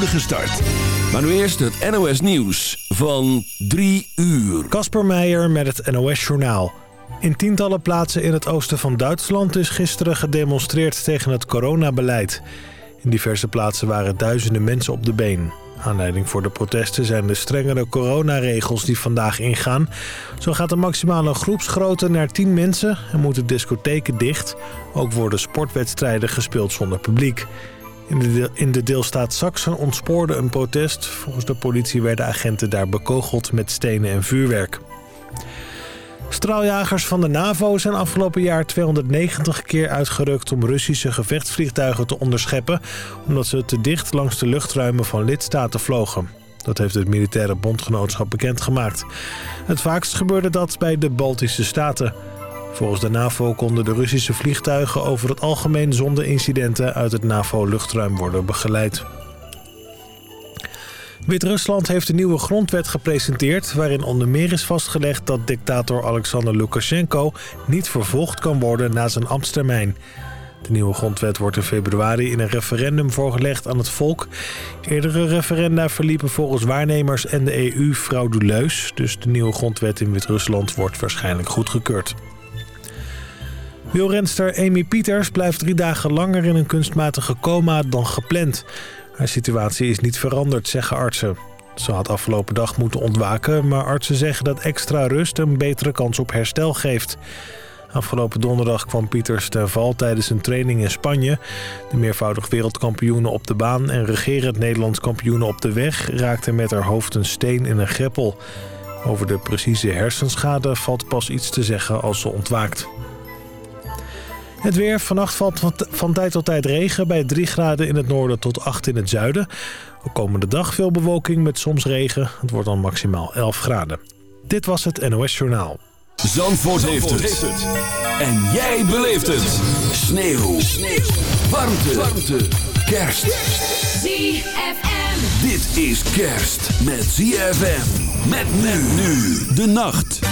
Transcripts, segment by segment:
start. Maar nu eerst het NOS Nieuws van 3 uur. Kasper Meijer met het NOS Journaal. In tientallen plaatsen in het oosten van Duitsland is gisteren gedemonstreerd tegen het coronabeleid. In diverse plaatsen waren duizenden mensen op de been. Aanleiding voor de protesten zijn de strengere coronaregels die vandaag ingaan. Zo gaat de maximale groepsgrootte naar 10 mensen en moeten discotheken dicht. Ook worden sportwedstrijden gespeeld zonder publiek. In de, in de deelstaat Sachsen ontspoorde een protest. Volgens de politie werden agenten daar bekogeld met stenen en vuurwerk. Straaljagers van de NAVO zijn afgelopen jaar 290 keer uitgerukt om Russische gevechtsvliegtuigen te onderscheppen... omdat ze te dicht langs de luchtruimen van lidstaten vlogen. Dat heeft het militaire bondgenootschap bekendgemaakt. Het vaakst gebeurde dat bij de Baltische Staten. Volgens de NAVO konden de Russische vliegtuigen over het algemeen zonder incidenten uit het NAVO-luchtruim worden begeleid. Wit-Rusland heeft een nieuwe grondwet gepresenteerd... waarin onder meer is vastgelegd dat dictator Alexander Lukashenko... niet vervolgd kan worden na zijn ambtstermijn. De nieuwe grondwet wordt in februari in een referendum voorgelegd aan het volk. Eerdere referenda verliepen volgens waarnemers en de EU frauduleus... dus de nieuwe grondwet in Wit-Rusland wordt waarschijnlijk goedgekeurd. Wielrenster Amy Pieters blijft drie dagen langer in een kunstmatige coma dan gepland... Haar situatie is niet veranderd, zeggen artsen. Ze had afgelopen dag moeten ontwaken, maar artsen zeggen dat extra rust een betere kans op herstel geeft. Afgelopen donderdag kwam Pieters ten val tijdens een training in Spanje. De meervoudig wereldkampioene op de baan en regerend Nederlands kampioene op de weg... raakten met haar hoofd een steen in een greppel. Over de precieze hersenschade valt pas iets te zeggen als ze ontwaakt. Het weer. Vannacht valt van tijd tot tijd regen bij 3 graden in het noorden tot 8 in het zuiden. De komende dag veel bewolking met soms regen. Het wordt dan maximaal 11 graden. Dit was het NOS Journaal. Zandvoort, heeft, het. En jij beleeft het. Sneeuw. Sneeuw. Warmte. Warmte. Kerst. ZFM. Dit is kerst met ZFM. Met men nu de nacht.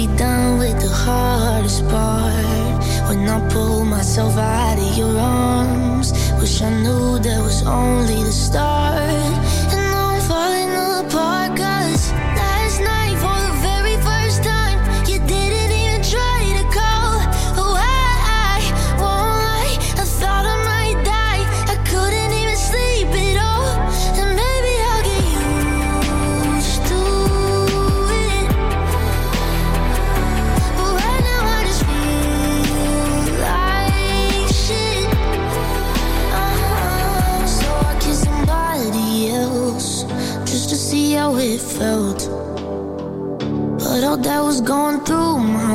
be done with the hardest part when I pull myself out of your arms. Wish I knew that was only the start.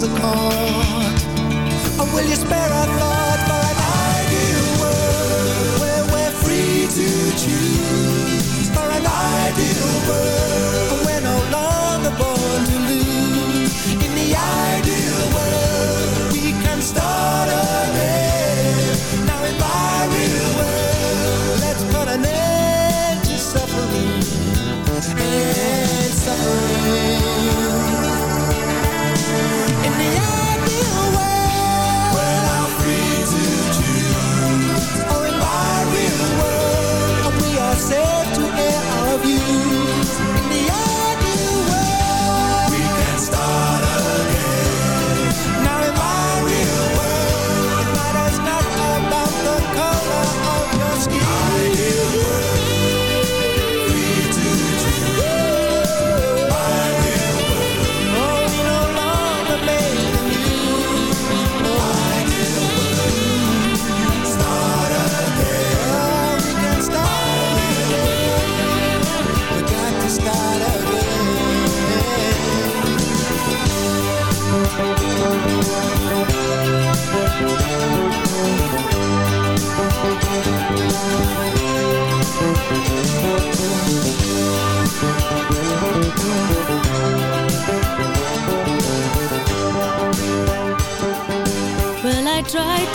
ones are caught? Or will oh, you spare a thought for an ideal world where we're free to choose? For an ideal world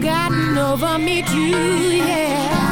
gotten over me too, yeah.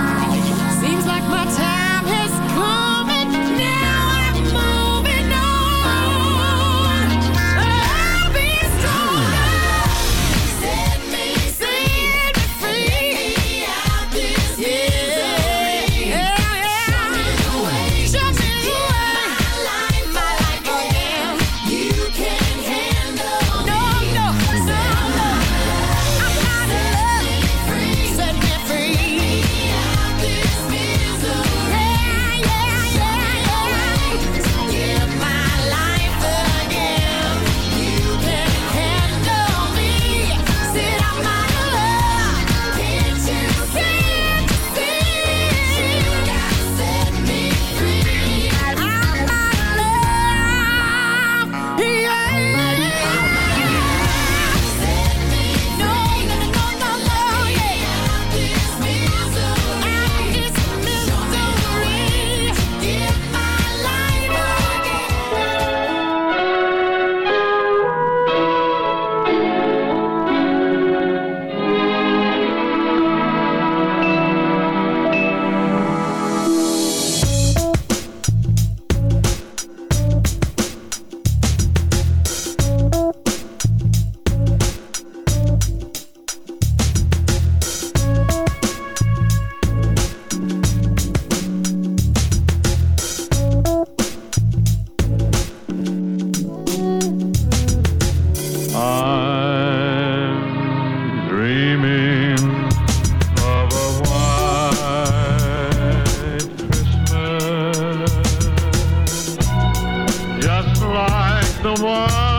Like the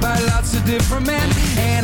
by lots of different men. And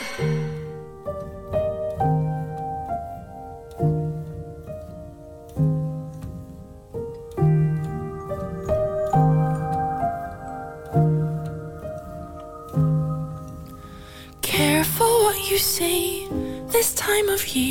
of you.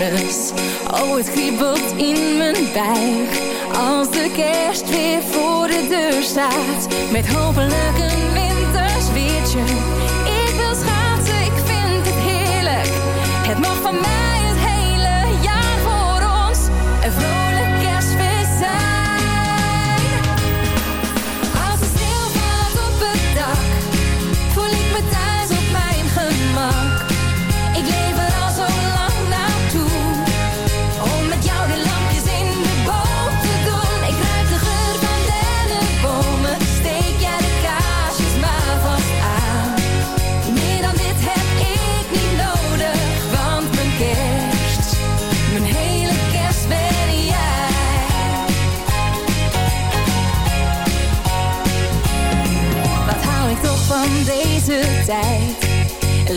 Oh, het kriebelt in mijn buik. Als de kerst weer voor de deur staat. Met hopelijk een winters weertje. Ik wil schaatsen, ik vind het heerlijk. Het mag van mij.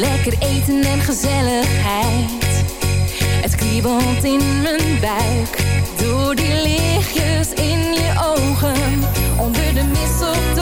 Lekker eten en gezelligheid. Het kriebelt in mijn buik. Door die lichtjes in je ogen. Onder de mist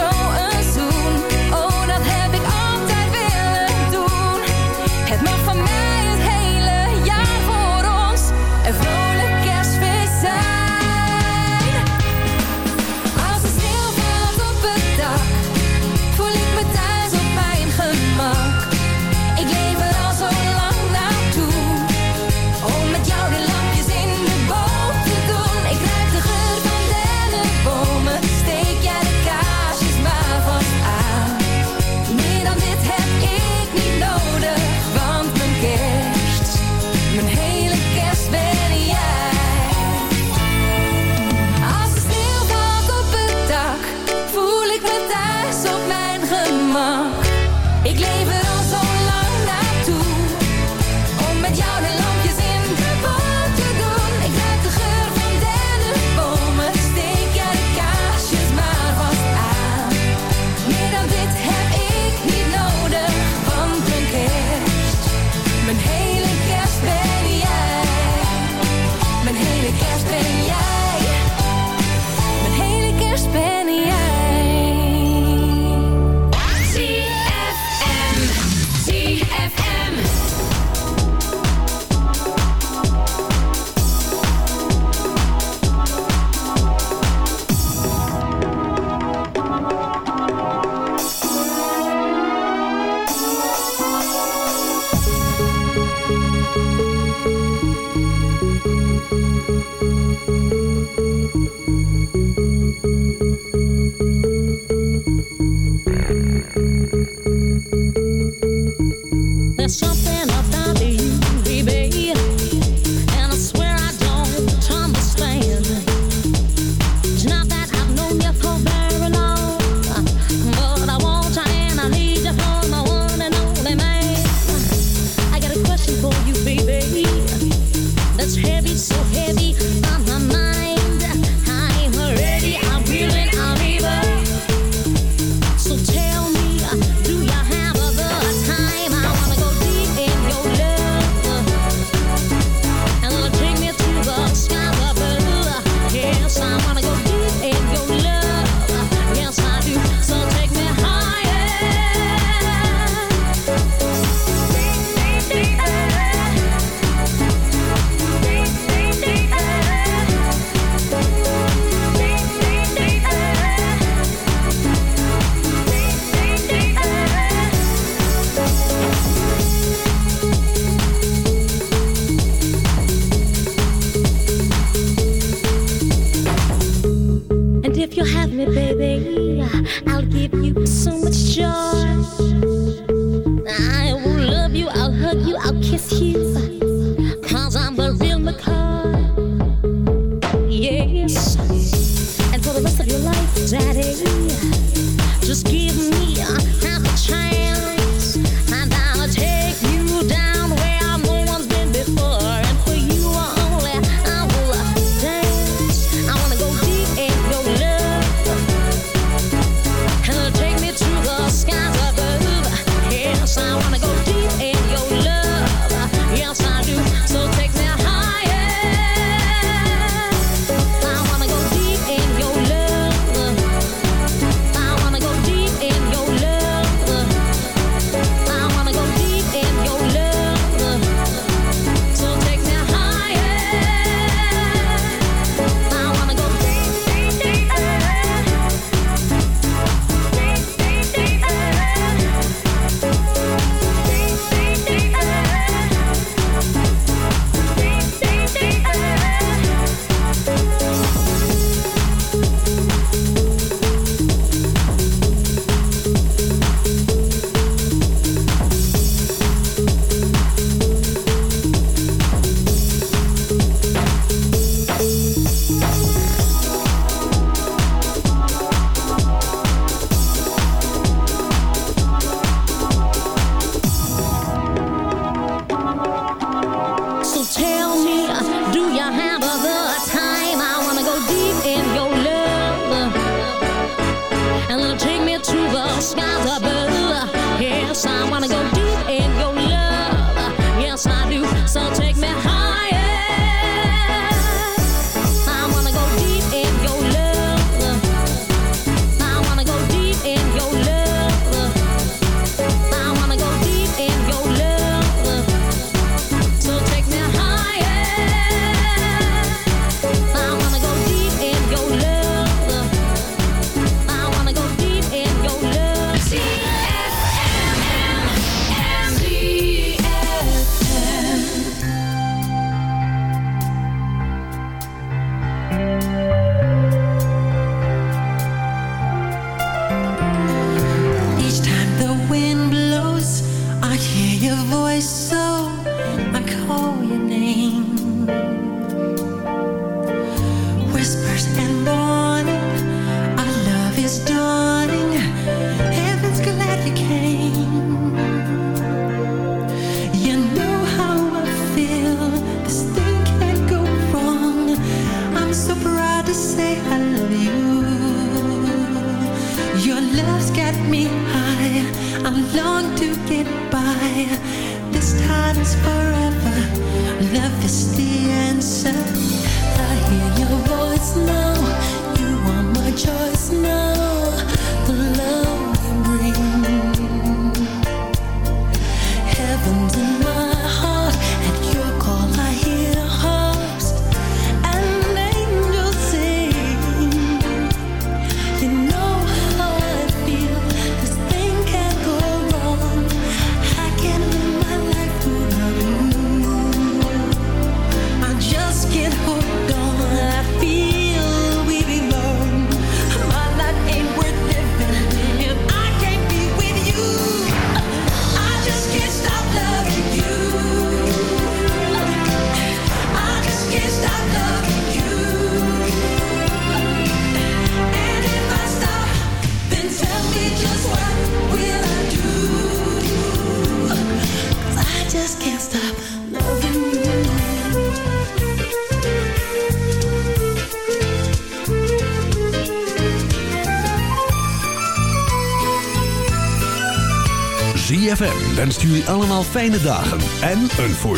allemaal fijne dagen en een voor